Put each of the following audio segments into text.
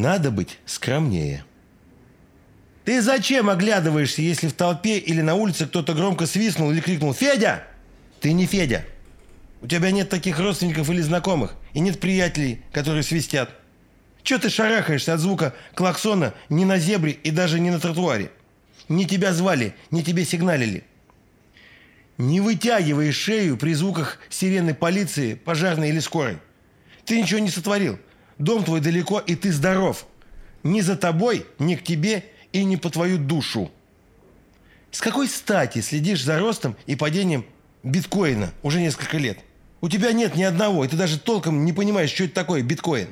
Надо быть скромнее. Ты зачем оглядываешься, если в толпе или на улице кто-то громко свистнул или крикнул «Федя!» Ты не Федя. У тебя нет таких родственников или знакомых, и нет приятелей, которые свистят. Че ты шарахаешься от звука клаксона не на зебре и даже не на тротуаре? Не тебя звали, не тебе сигналили. Не вытягивай шею при звуках сирены полиции, пожарной или скорой. Ты ничего не сотворил. Дом твой далеко, и ты здоров. Ни за тобой, ни к тебе и не по твою душу. С какой стати следишь за ростом и падением биткоина уже несколько лет? У тебя нет ни одного, и ты даже толком не понимаешь, что это такое биткоин.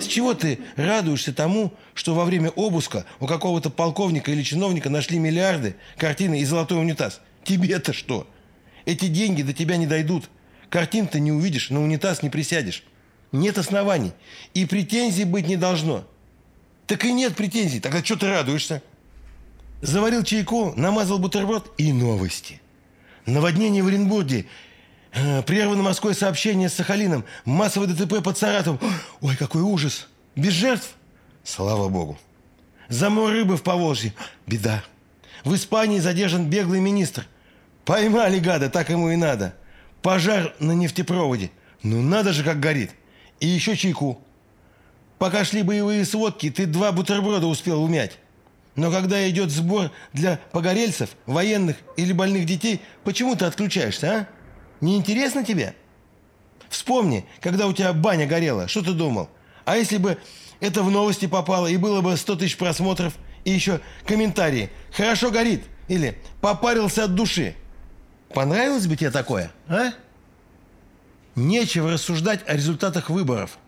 С чего ты радуешься тому, что во время обыска у какого-то полковника или чиновника нашли миллиарды, картины и золотой унитаз? Тебе-то что? Эти деньги до тебя не дойдут. Картин ты не увидишь, на унитаз не присядешь. Нет оснований. И претензий быть не должно. Так и нет претензий. Тогда что ты радуешься? Заварил чайку, намазал бутерброд и новости. Наводнение в Оренбурге. Э, прервано морское сообщение с Сахалином. Массовый ДТП под Саратовом. Ой, какой ужас. Без жертв? Слава богу. Замор рыбы в Поволжье. Беда. В Испании задержан беглый министр. Поймали гада, так ему и надо. Пожар на нефтепроводе. Ну надо же, как горит. И еще чайку. Пока шли боевые сводки, ты два бутерброда успел умять. Но когда идет сбор для погорельцев, военных или больных детей, почему ты отключаешься, а? Не интересно тебе? Вспомни, когда у тебя баня горела, что ты думал? А если бы это в новости попало и было бы 100 тысяч просмотров и еще комментарии «Хорошо горит» или «Попарился от души». Понравилось бы тебе такое, а? Нечего рассуждать о результатах выборов.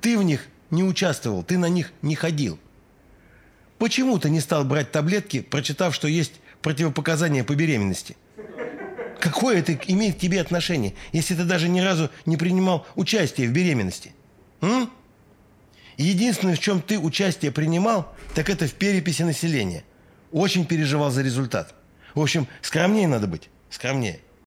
Ты в них не участвовал, ты на них не ходил. Почему ты не стал брать таблетки, прочитав, что есть противопоказания по беременности? Какое это имеет к тебе отношение, если ты даже ни разу не принимал участие в беременности? М? Единственное, в чем ты участие принимал, так это в переписи населения. Очень переживал за результат. В общем, скромнее надо быть. Скромнее.